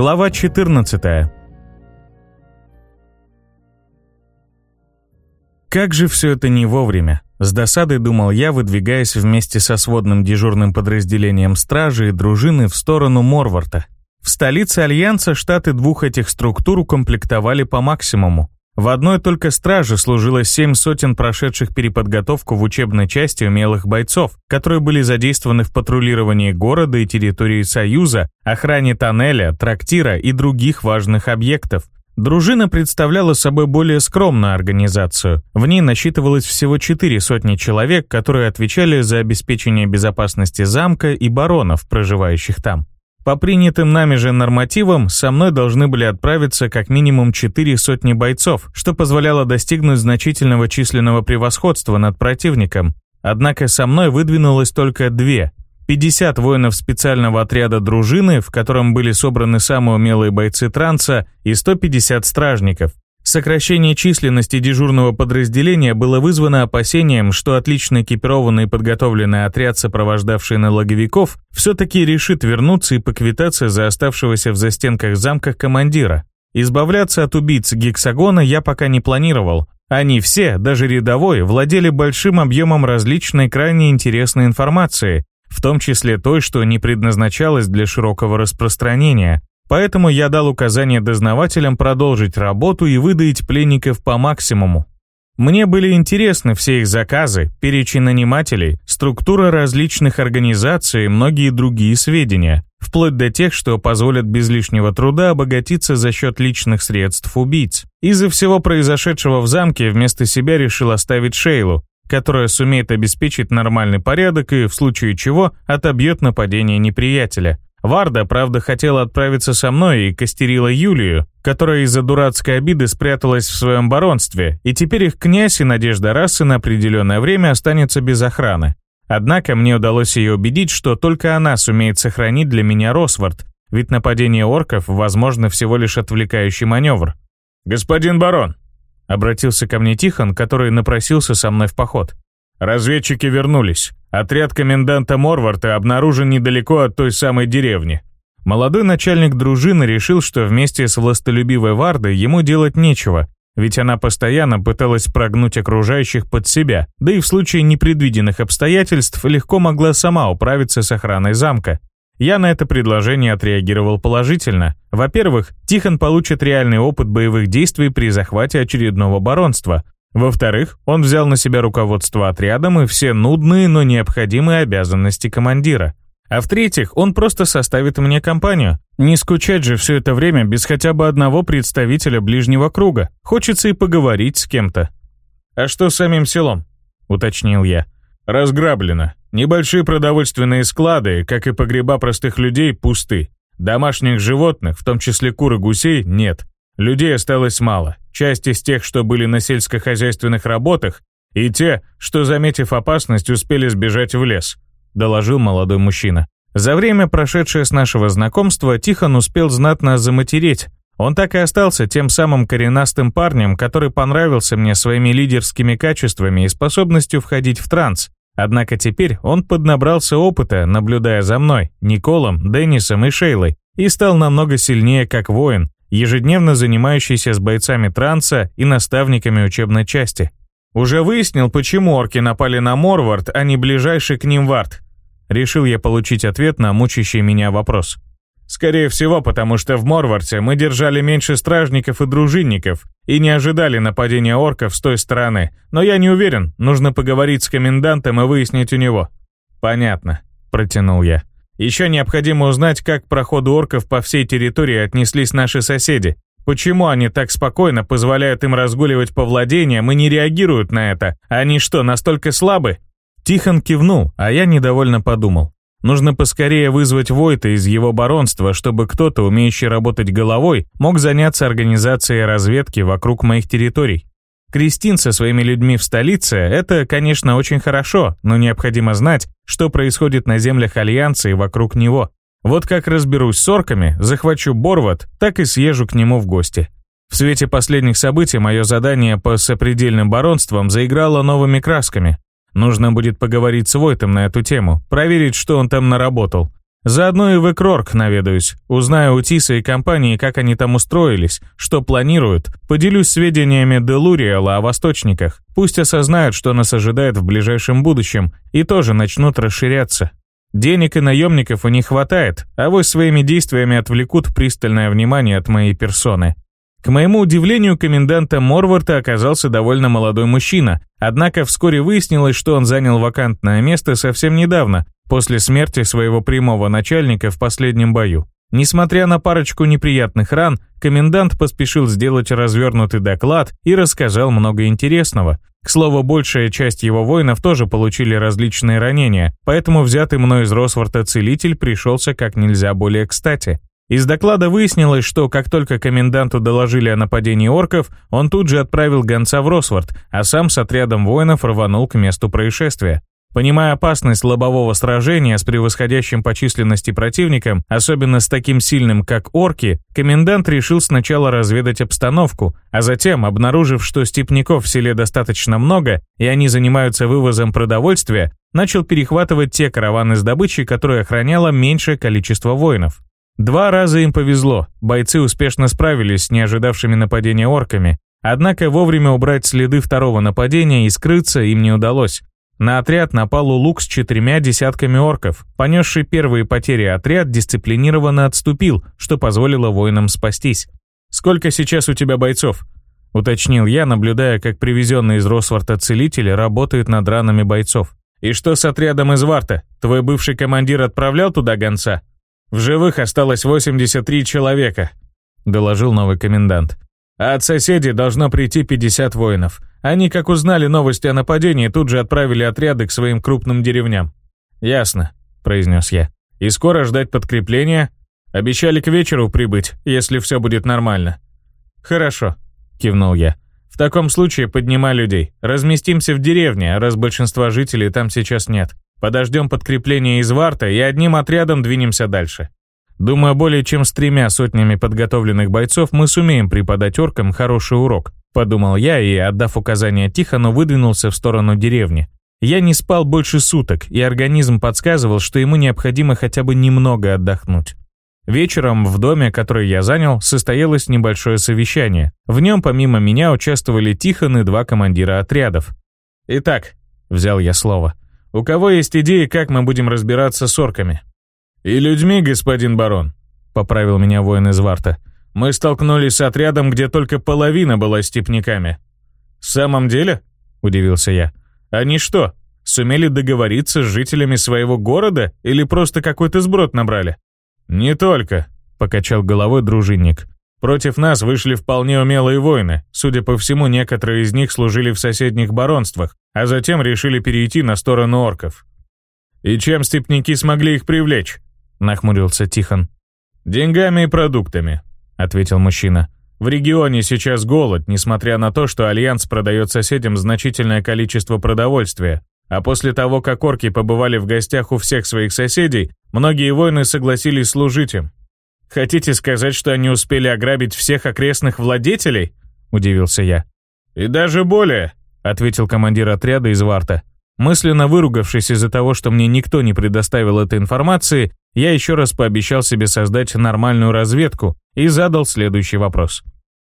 Глава 14. Как же все это не вовремя. С досадой думал я, выдвигаясь вместе со сводным дежурным подразделением стражи и дружины в сторону Морварта. В столице Альянса штаты двух этих структур укомплектовали по максимуму. В одной только страже служило семь сотен прошедших переподготовку в учебной части умелых бойцов, которые были задействованы в патрулировании города и территории Союза, охране тоннеля, трактира и других важных объектов. Дружина представляла собой более скромную организацию. В ней насчитывалось всего четыре сотни человек, которые отвечали за обеспечение безопасности замка и баронов, проживающих там. По принятым нами же нормативам, со мной должны были отправиться как минимум четыре сотни бойцов, что позволяло достигнуть значительного численного превосходства над противником. Однако со мной выдвинулось только две. 50 воинов специального отряда дружины, в котором были собраны самые умелые бойцы транса, и 150 стражников. Сокращение численности дежурного подразделения было вызвано опасением, что отлично экипированный и подготовленный отряд, сопровождавший налоговиков, все-таки решит вернуться и поквитаться за оставшегося в застенках замках командира. Избавляться от убийц гексагона я пока не планировал. Они все, даже рядовой, владели большим объемом различной крайне интересной информации, в том числе той, что не предназначалась для широкого распространения, Поэтому я дал указание дознавателям продолжить работу и выдаить пленников по максимуму. Мне были интересны все их заказы, перечень нанимателей, структура различных организаций и многие другие сведения, вплоть до тех, что позволят без лишнего труда обогатиться за счет личных средств убийц. Из-за всего произошедшего в замке вместо себя решил оставить Шейлу, которая сумеет обеспечить нормальный порядок и, в случае чего, отобьет нападение неприятеля. Варда, правда, хотела отправиться со мной и костерила Юлию, которая из-за дурацкой обиды спряталась в своем баронстве, и теперь их князь и Надежда Расы на определенное время останется без охраны. Однако мне удалось ее убедить, что только она сумеет сохранить для меня Росвард, ведь нападение орков возможно всего лишь отвлекающий маневр. «Господин барон!» — обратился ко мне Тихон, который напросился со мной в поход. «Разведчики вернулись. Отряд коменданта Морварта обнаружен недалеко от той самой деревни. Молодой начальник дружины решил, что вместе с властолюбивой Вардой ему делать нечего, ведь она постоянно пыталась прогнуть окружающих под себя, да и в случае непредвиденных обстоятельств легко могла сама управиться с охраной замка. Я на это предложение отреагировал положительно. Во-первых, Тихон получит реальный опыт боевых действий при захвате очередного баронства, во-вторых, он взял на себя руководство отрядом и все нудные, но необходимые обязанности командира. А в-третьих, он просто составит мне компанию. Не скучать же все это время без хотя бы одного представителя ближнего круга. Хочется и поговорить с кем-то. «А что с самим селом?» — уточнил я. «Разграблено. Небольшие продовольственные склады, как и погреба простых людей, пусты. Домашних животных, в том числе кур и гусей, нет. Людей осталось мало. Часть из тех, что были на сельскохозяйственных работах, и те, что, заметив опасность, успели сбежать в лес», — доложил молодой мужчина. За время, прошедшее с нашего знакомства, Тихон успел знатно заматереть. Он так и остался тем самым коренастым парнем, который понравился мне своими лидерскими качествами и способностью входить в транс. Однако теперь он поднабрался опыта, наблюдая за мной, Николом, Деннисом и Шейлой, и стал намного сильнее как воин, ежедневно занимающийся с бойцами транса и наставниками учебной части. Уже выяснил, почему орки напали на Морвард, а не ближайший к ним Вард. Решил я получить ответ на мучащий меня вопрос. Скорее всего, потому что в Морварте мы держали меньше стражников и дружинников и не ожидали нападения орков с той стороны, но я не уверен, нужно поговорить с комендантом и выяснить у него. «Понятно», — протянул я. Еще необходимо узнать, как к проходу орков по всей территории отнеслись наши соседи. Почему они так спокойно позволяют им разгуливать по владениям и не реагируют на это? Они что, настолько слабы? Тихон кивнул, а я недовольно подумал. Нужно поскорее вызвать Войта из его баронства, чтобы кто-то, умеющий работать головой, мог заняться организацией разведки вокруг моих территорий. Кристин со своими людьми в столице – это, конечно, очень хорошо, но необходимо знать, что происходит на землях Альянса и вокруг него. Вот как разберусь с орками, захвачу Борват, так и съезжу к нему в гости. В свете последних событий мое задание по сопредельным баронствам заиграло новыми красками. Нужно будет поговорить с Войтом на эту тему, проверить, что он там наработал. Заодно и в Экрорк наведаюсь, узнаю у Тиса и компании, как они там устроились, что планируют, поделюсь сведениями Делуриэла о восточниках, пусть осознают, что нас ожидает в ближайшем будущем, и тоже начнут расширяться. Денег и наемников у них хватает, а вы своими действиями отвлекут пристальное внимание от моей персоны. К моему удивлению, коменданта Морварта оказался довольно молодой мужчина, однако вскоре выяснилось, что он занял вакантное место совсем недавно, после смерти своего прямого начальника в последнем бою. Несмотря на парочку неприятных ран, комендант поспешил сделать развернутый доклад и рассказал много интересного. К слову, большая часть его воинов тоже получили различные ранения, поэтому взятый мной из Росворта целитель пришелся как нельзя более кстати. Из доклада выяснилось, что как только коменданту доложили о нападении орков, он тут же отправил гонца в Росворт, а сам с отрядом воинов рванул к месту происшествия. Понимая опасность лобового сражения с превосходящим по численности противником, особенно с таким сильным, как орки, комендант решил сначала разведать обстановку, а затем, обнаружив, что степняков в селе достаточно много и они занимаются вывозом продовольствия, начал перехватывать те караваны с добычей, которые охраняло меньшее количество воинов. Два раза им повезло, бойцы успешно справились с неожидавшими нападения орками, однако вовремя убрать следы второго нападения и скрыться им не удалось. На отряд напал Улук с четырьмя десятками орков. Понесший первые потери отряд дисциплинированно отступил, что позволило воинам спастись. «Сколько сейчас у тебя бойцов?» — уточнил я, наблюдая, как привезенный из Росварта целитель работает над ранами бойцов. «И что с отрядом из Варта? Твой бывший командир отправлял туда гонца?» «В живых осталось 83 человека», — доложил новый комендант. «А от соседей должно прийти 50 воинов. Они, как узнали новости о нападении, тут же отправили отряды к своим крупным деревням». «Ясно», — произнес я. «И скоро ждать подкрепления? Обещали к вечеру прибыть, если все будет нормально». «Хорошо», — кивнул я. «В таком случае поднимай людей. Разместимся в деревне, раз большинства жителей там сейчас нет. Подождем подкрепления из Варта и одним отрядом двинемся дальше. Думаю, более чем с тремя сотнями подготовленных бойцов мы сумеем преподать оркам хороший урок, подумал я и, отдав указание Тихону, выдвинулся в сторону деревни. Я не спал больше суток, и организм подсказывал, что ему необходимо хотя бы немного отдохнуть. Вечером в доме, который я занял, состоялось небольшое совещание. В нем помимо меня участвовали Тихон и два командира отрядов. «Итак», — взял я слово, у кого есть идеи, как мы будем разбираться с орками?» «И людьми, господин барон», — поправил меня воин из Варта. «Мы столкнулись с отрядом, где только половина была степняками». «В самом деле?» — удивился я. «Они что, сумели договориться с жителями своего города или просто какой-то сброд набрали?» «Не только», — покачал головой дружинник. Против нас вышли вполне умелые воины. Судя по всему, некоторые из них служили в соседних баронствах, а затем решили перейти на сторону орков. «И чем степняки смогли их привлечь?» — нахмурился Тихон. «Деньгами и продуктами», — ответил мужчина. «В регионе сейчас голод, несмотря на то, что Альянс продает соседям значительное количество продовольствия. А после того, как орки побывали в гостях у всех своих соседей, многие воины согласились служить им. Хотите сказать, что они успели ограбить всех окрестных владетелей?» — удивился я. «И даже более», — ответил командир отряда из Варта. Мысленно выругавшись из-за того, что мне никто не предоставил этой информации, я еще раз пообещал себе создать нормальную разведку и задал следующий вопрос.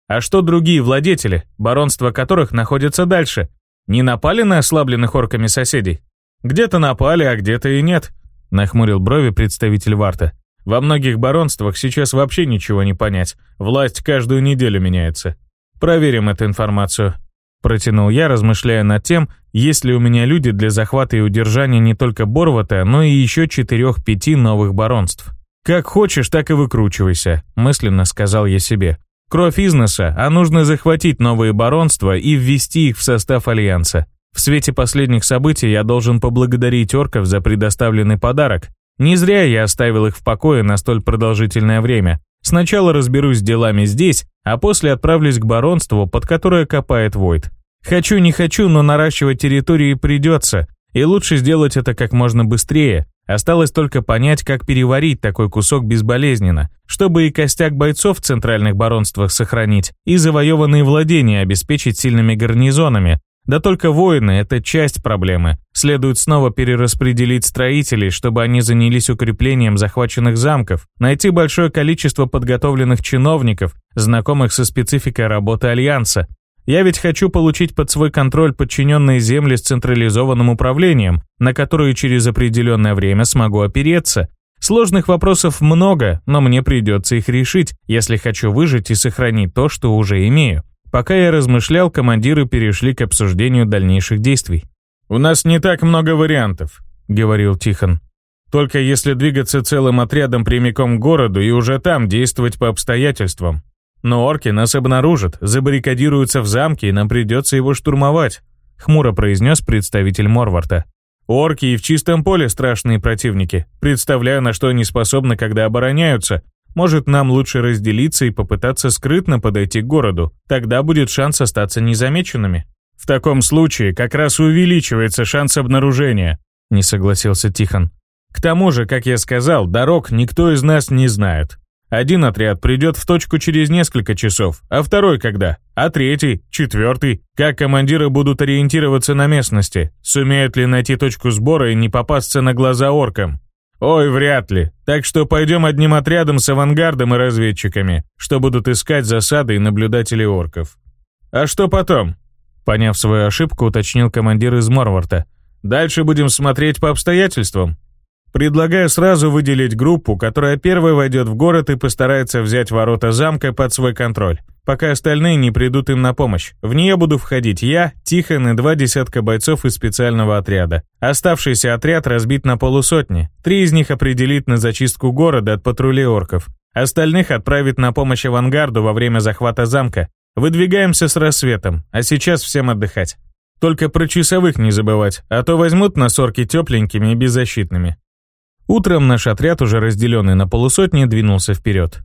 А что другие владетели, баронства которых находятся дальше, не напали на ослабленных орками соседей? Где-то напали, а где-то и нет, нахмурил брови представитель Варта. Во многих баронствах сейчас вообще ничего не понять. Власть каждую неделю меняется. Проверим эту информацию. Протянул я, размышляя над тем, есть ли у меня люди для захвата и удержания не только Борвата, но и еще четырех-пяти новых баронств. «Как хочешь, так и выкручивайся», — мысленно сказал я себе. «Кровь износа, а нужно захватить новые баронства и ввести их в состав Альянса. В свете последних событий я должен поблагодарить орков за предоставленный подарок, не зря я оставил их в покое на столь продолжительное время. Сначала разберусь с делами здесь, а после отправлюсь к баронству, под которое копает Войд. Хочу не хочу, но наращивать территории придется, и лучше сделать это как можно быстрее. Осталось только понять, как переварить такой кусок безболезненно, чтобы и костяк бойцов в центральных баронствах сохранить, и завоеванные владения обеспечить сильными гарнизонами, Да только воины – это часть проблемы. Следует снова перераспределить строителей, чтобы они занялись укреплением захваченных замков, найти большое количество подготовленных чиновников, знакомых со спецификой работы Альянса. Я ведь хочу получить под свой контроль подчиненные земли с централизованным управлением, на которые через определенное время смогу опереться. Сложных вопросов много, но мне придется их решить, если хочу выжить и сохранить то, что уже имею. Пока я размышлял, командиры перешли к обсуждению дальнейших действий. «У нас не так много вариантов», — говорил Тихон. «Только если двигаться целым отрядом прямиком к городу и уже там действовать по обстоятельствам. Но орки нас обнаружат, забаррикадируются в замке, и нам придется его штурмовать», — хмуро произнес представитель Морварта. «Орки и в чистом поле страшные противники. Представляю, на что они способны, когда обороняются, может, нам лучше разделиться и попытаться скрытно подойти к городу. Тогда будет шанс остаться незамеченными. В таком случае как раз увеличивается шанс обнаружения, не согласился Тихон. К тому же, как я сказал, дорог никто из нас не знает. Один отряд придет в точку через несколько часов, а второй когда? А третий, четвертый? Как командиры будут ориентироваться на местности? Сумеют ли найти точку сбора и не попасться на глаза оркам? «Ой, вряд ли. Так что пойдем одним отрядом с авангардом и разведчиками, что будут искать засады и наблюдатели орков». «А что потом?» Поняв свою ошибку, уточнил командир из Морварта. «Дальше будем смотреть по обстоятельствам». Предлагаю сразу выделить группу, которая первой войдет в город и постарается взять ворота замка под свой контроль пока остальные не придут им на помощь. В нее буду входить я, Тихон и два десятка бойцов из специального отряда. Оставшийся отряд разбит на полусотни. Три из них определит на зачистку города от патрулей орков. Остальных отправит на помощь авангарду во время захвата замка. Выдвигаемся с рассветом, а сейчас всем отдыхать. Только про часовых не забывать, а то возьмут нас орки тепленькими и беззащитными. Утром наш отряд, уже разделенный на полусотни, двинулся вперед.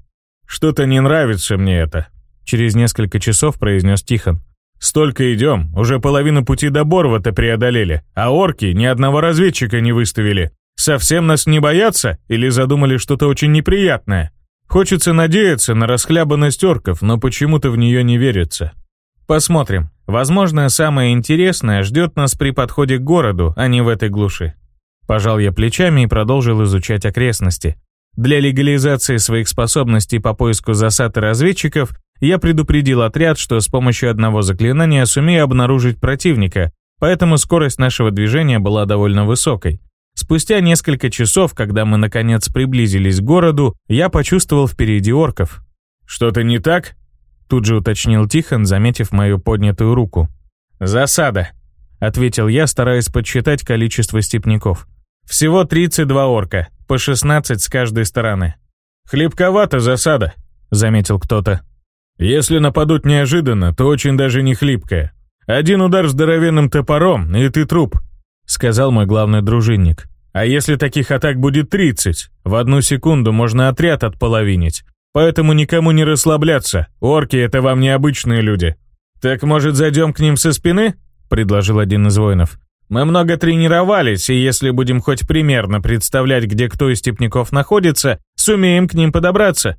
«Что-то не нравится мне это», Через несколько часов произнес Тихон. «Столько идем, уже половину пути до Борва-то преодолели, а орки ни одного разведчика не выставили. Совсем нас не боятся или задумали что-то очень неприятное? Хочется надеяться на расхлябанность орков, но почему-то в нее не верится. Посмотрим. Возможно, самое интересное ждет нас при подходе к городу, а не в этой глуши». Пожал я плечами и продолжил изучать окрестности. Для легализации своих способностей по поиску засад и разведчиков я предупредил отряд, что с помощью одного заклинания сумею обнаружить противника, поэтому скорость нашего движения была довольно высокой. Спустя несколько часов, когда мы наконец приблизились к городу, я почувствовал впереди орков. «Что-то не так?» Тут же уточнил Тихон, заметив мою поднятую руку. «Засада», — ответил я, стараясь подсчитать количество степняков. «Всего 32 орка, по 16 с каждой стороны». «Хлебковата засада», — заметил кто-то. Если нападут неожиданно, то очень даже не хлипкая. Один удар здоровенным топором, и ты труп», — сказал мой главный дружинник. «А если таких атак будет 30, в одну секунду можно отряд отполовинить. Поэтому никому не расслабляться, орки — это вам необычные люди». «Так, может, зайдем к ним со спины?» — предложил один из воинов. «Мы много тренировались, и если будем хоть примерно представлять, где кто из степняков находится, сумеем к ним подобраться».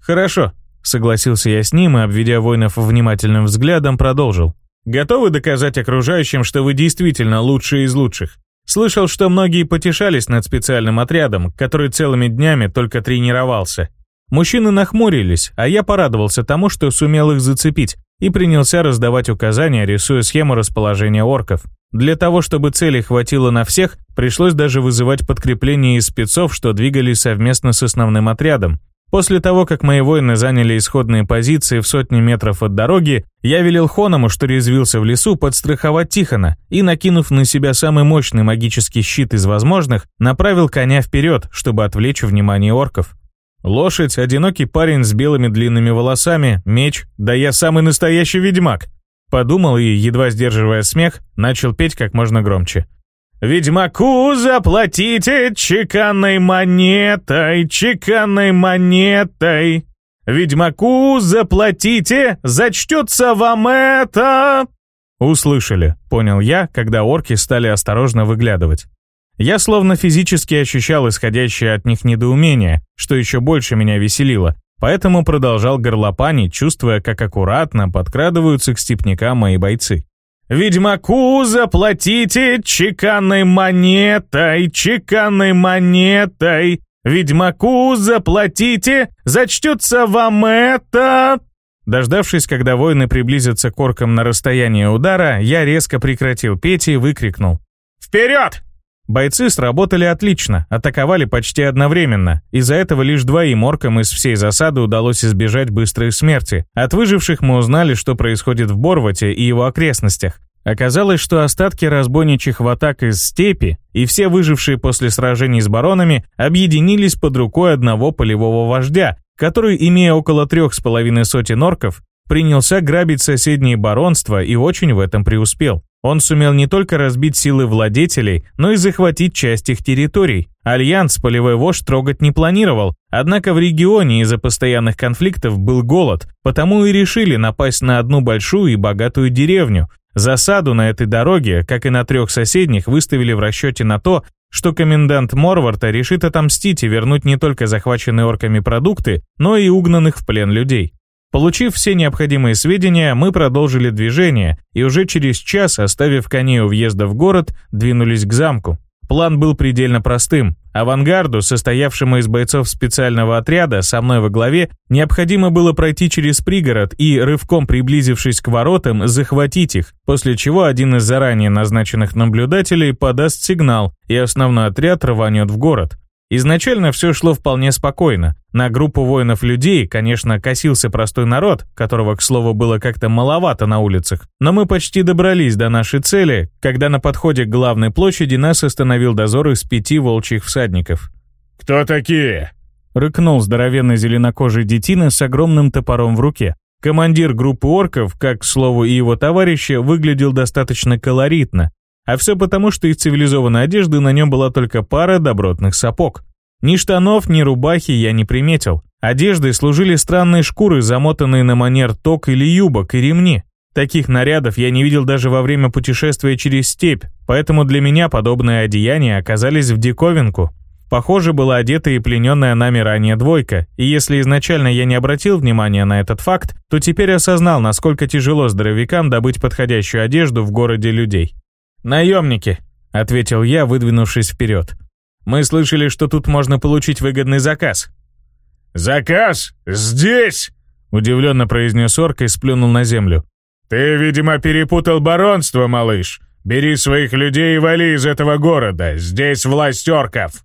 «Хорошо», Согласился я с ним и, обведя воинов внимательным взглядом, продолжил. «Готовы доказать окружающим, что вы действительно лучшие из лучших? Слышал, что многие потешались над специальным отрядом, который целыми днями только тренировался. Мужчины нахмурились, а я порадовался тому, что сумел их зацепить, и принялся раздавать указания, рисуя схему расположения орков. Для того, чтобы цели хватило на всех, пришлось даже вызывать подкрепление из спецов, что двигались совместно с основным отрядом, После того, как мои воины заняли исходные позиции в сотни метров от дороги, я велел Хоному, что резвился в лесу, подстраховать Тихона и, накинув на себя самый мощный магический щит из возможных, направил коня вперед, чтобы отвлечь внимание орков. Лошадь, одинокий парень с белыми длинными волосами, меч, да я самый настоящий ведьмак. Подумал и, едва сдерживая смех, начал петь как можно громче. Ведьмаку заплатите чеканной монетой, чеканной монетой. Ведьмаку заплатите, зачтется вам это. Услышали, понял я, когда орки стали осторожно выглядывать. Я словно физически ощущал исходящее от них недоумение, что еще больше меня веселило, поэтому продолжал горлопанить, чувствуя, как аккуратно подкрадываются к степнякам мои бойцы. «Ведьмаку заплатите чеканной монетой, чеканной монетой! Ведьмаку заплатите, зачтется вам это!» Дождавшись, когда воины приблизятся к оркам на расстояние удара, я резко прекратил петь и выкрикнул. «Вперед!» Бойцы сработали отлично, атаковали почти одновременно. Из-за этого лишь двоим оркам из всей засады удалось избежать быстрой смерти. От выживших мы узнали, что происходит в Борвате и его окрестностях. Оказалось, что остатки разбойничьих в атак из степи и все выжившие после сражений с баронами объединились под рукой одного полевого вождя, который, имея около трех с половиной сотен орков, принялся грабить соседние баронства и очень в этом преуспел. Он сумел не только разбить силы владетелей, но и захватить часть их территорий. Альянс полевой вождь трогать не планировал, однако в регионе из-за постоянных конфликтов был голод, потому и решили напасть на одну большую и богатую деревню. Засаду на этой дороге, как и на трех соседних, выставили в расчете на то, что комендант Морварта решит отомстить и вернуть не только захваченные орками продукты, но и угнанных в плен людей. Получив все необходимые сведения, мы продолжили движение и уже через час, оставив коней у въезда в город, двинулись к замку. План был предельно простым. Авангарду, состоявшему из бойцов специального отряда, со мной во главе, необходимо было пройти через пригород и, рывком приблизившись к воротам, захватить их, после чего один из заранее назначенных наблюдателей подаст сигнал, и основной отряд рванет в город. Изначально все шло вполне спокойно. На группу воинов-людей, конечно, косился простой народ, которого, к слову, было как-то маловато на улицах, но мы почти добрались до нашей цели, когда на подходе к главной площади нас остановил дозор из пяти волчьих всадников. «Кто такие?» — рыкнул здоровенный зеленокожий детина с огромным топором в руке. Командир группы орков, как, к слову, и его товарищи, выглядел достаточно колоритно, а все потому, что из цивилизованной одежды на нем была только пара добротных сапог. Ни штанов, ни рубахи я не приметил. Одеждой служили странные шкуры, замотанные на манер ток или юбок и ремни. Таких нарядов я не видел даже во время путешествия через степь, поэтому для меня подобные одеяния оказались в диковинку. Похоже, была одета и плененная нами ранее двойка, и если изначально я не обратил внимания на этот факт, то теперь осознал, насколько тяжело здоровякам добыть подходящую одежду в городе людей. «Наемники», — ответил я, выдвинувшись вперед. «Мы слышали, что тут можно получить выгодный заказ». «Заказ? Здесь?» — удивленно произнес орк и сплюнул на землю. «Ты, видимо, перепутал баронство, малыш. Бери своих людей и вали из этого города. Здесь власть орков».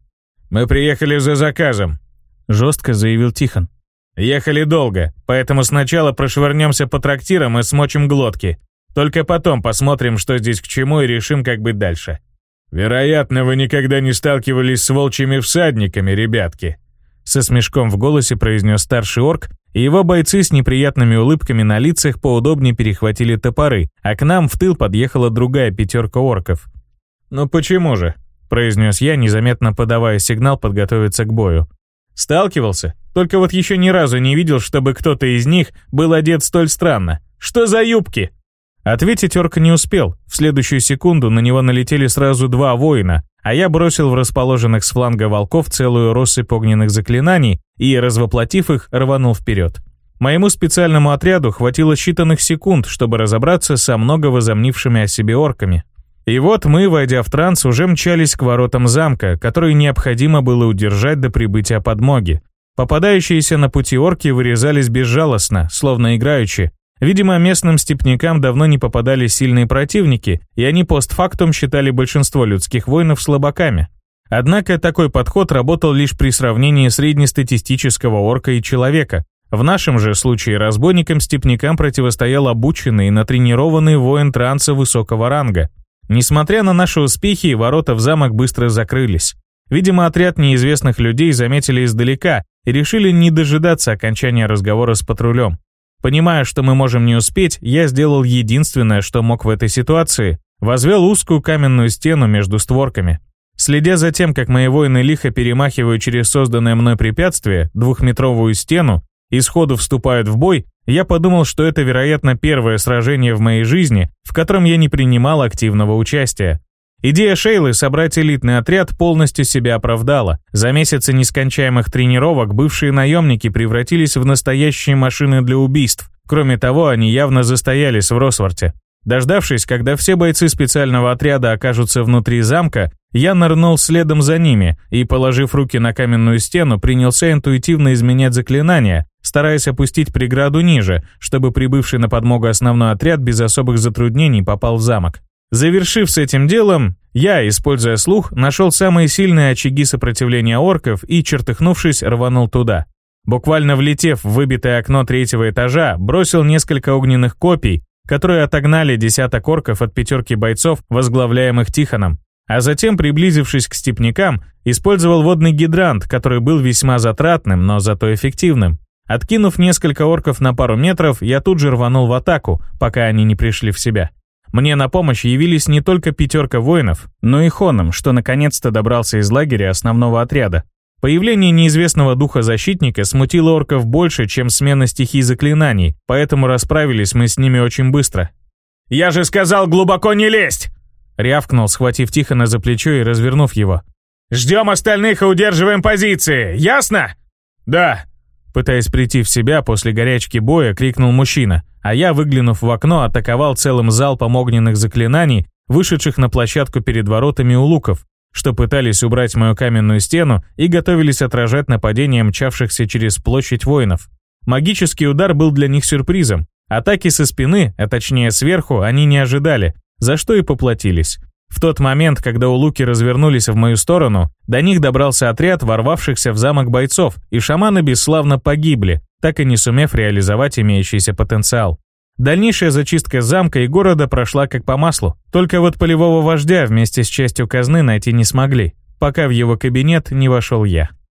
«Мы приехали за заказом», — жестко заявил Тихон. «Ехали долго, поэтому сначала прошвырнемся по трактирам и смочим глотки. Только потом посмотрим, что здесь к чему, и решим, как быть дальше. Вероятно, вы никогда не сталкивались с волчьими всадниками, ребятки. Со смешком в голосе произнес старший орк, и его бойцы с неприятными улыбками на лицах поудобнее перехватили топоры, а к нам в тыл подъехала другая пятерка орков. «Ну почему же?» – произнес я, незаметно подавая сигнал подготовиться к бою. «Сталкивался? Только вот еще ни разу не видел, чтобы кто-то из них был одет столь странно. Что за юбки?» Ответить орк не успел. В следующую секунду на него налетели сразу два воина, а я бросил в расположенных с фланга волков целую россыпь огненных заклинаний и, развоплотив их, рванул вперед. Моему специальному отряду хватило считанных секунд, чтобы разобраться со много возомнившими о себе орками. И вот мы, войдя в транс, уже мчались к воротам замка, которые необходимо было удержать до прибытия подмоги. Попадающиеся на пути орки вырезались безжалостно, словно играючи, Видимо, местным степнякам давно не попадали сильные противники, и они постфактум считали большинство людских воинов слабаками. Однако такой подход работал лишь при сравнении среднестатистического орка и человека. В нашем же случае разбойникам-степнякам противостоял обученный и натренированный воин транса высокого ранга. Несмотря на наши успехи, ворота в замок быстро закрылись. Видимо, отряд неизвестных людей заметили издалека и решили не дожидаться окончания разговора с патрулем. Понимая, что мы можем не успеть, я сделал единственное, что мог в этой ситуации. Возвел узкую каменную стену между створками. Следя за тем, как мои воины лихо перемахивают через созданное мной препятствие, двухметровую стену, и сходу вступают в бой, я подумал, что это, вероятно, первое сражение в моей жизни, в котором я не принимал активного участия. Идея Шейлы собрать элитный отряд полностью себя оправдала. За месяцы нескончаемых тренировок бывшие наемники превратились в настоящие машины для убийств. Кроме того, они явно застоялись в Росворте. Дождавшись, когда все бойцы специального отряда окажутся внутри замка, я нырнул следом за ними и, положив руки на каменную стену, принялся интуитивно изменять заклинания, стараясь опустить преграду ниже, чтобы прибывший на подмогу основной отряд без особых затруднений попал в замок. Завершив с этим делом, я, используя слух, нашел самые сильные очаги сопротивления орков и, чертыхнувшись, рванул туда. Буквально влетев в выбитое окно третьего этажа, бросил несколько огненных копий, которые отогнали десяток орков от пятерки бойцов, возглавляемых Тихоном. А затем, приблизившись к степнякам, использовал водный гидрант, который был весьма затратным, но зато эффективным. Откинув несколько орков на пару метров, я тут же рванул в атаку, пока они не пришли в себя. Мне на помощь явились не только пятерка воинов, но и Хоном, что наконец-то добрался из лагеря основного отряда. Появление неизвестного духа-защитника смутило орков больше, чем смена стихий заклинаний, поэтому расправились мы с ними очень быстро. «Я же сказал глубоко не лезть!» Рявкнул, схватив Тихона за плечо и развернув его. «Ждем остальных и удерживаем позиции, ясно?» «Да!» Пытаясь прийти в себя после горячки боя, крикнул мужчина, а я, выглянув в окно, атаковал целым залпом огненных заклинаний, вышедших на площадку перед воротами у луков, что пытались убрать мою каменную стену и готовились отражать нападение мчавшихся через площадь воинов. Магический удар был для них сюрпризом. Атаки со спины, а точнее сверху, они не ожидали, за что и поплатились. В тот момент, когда улуки развернулись в мою сторону, до них добрался отряд ворвавшихся в замок бойцов, и шаманы бесславно погибли, так и не сумев реализовать имеющийся потенциал. Дальнейшая зачистка замка и города прошла как по маслу. Только вот полевого вождя вместе с частью казны найти не смогли, пока в его кабинет не вошел я.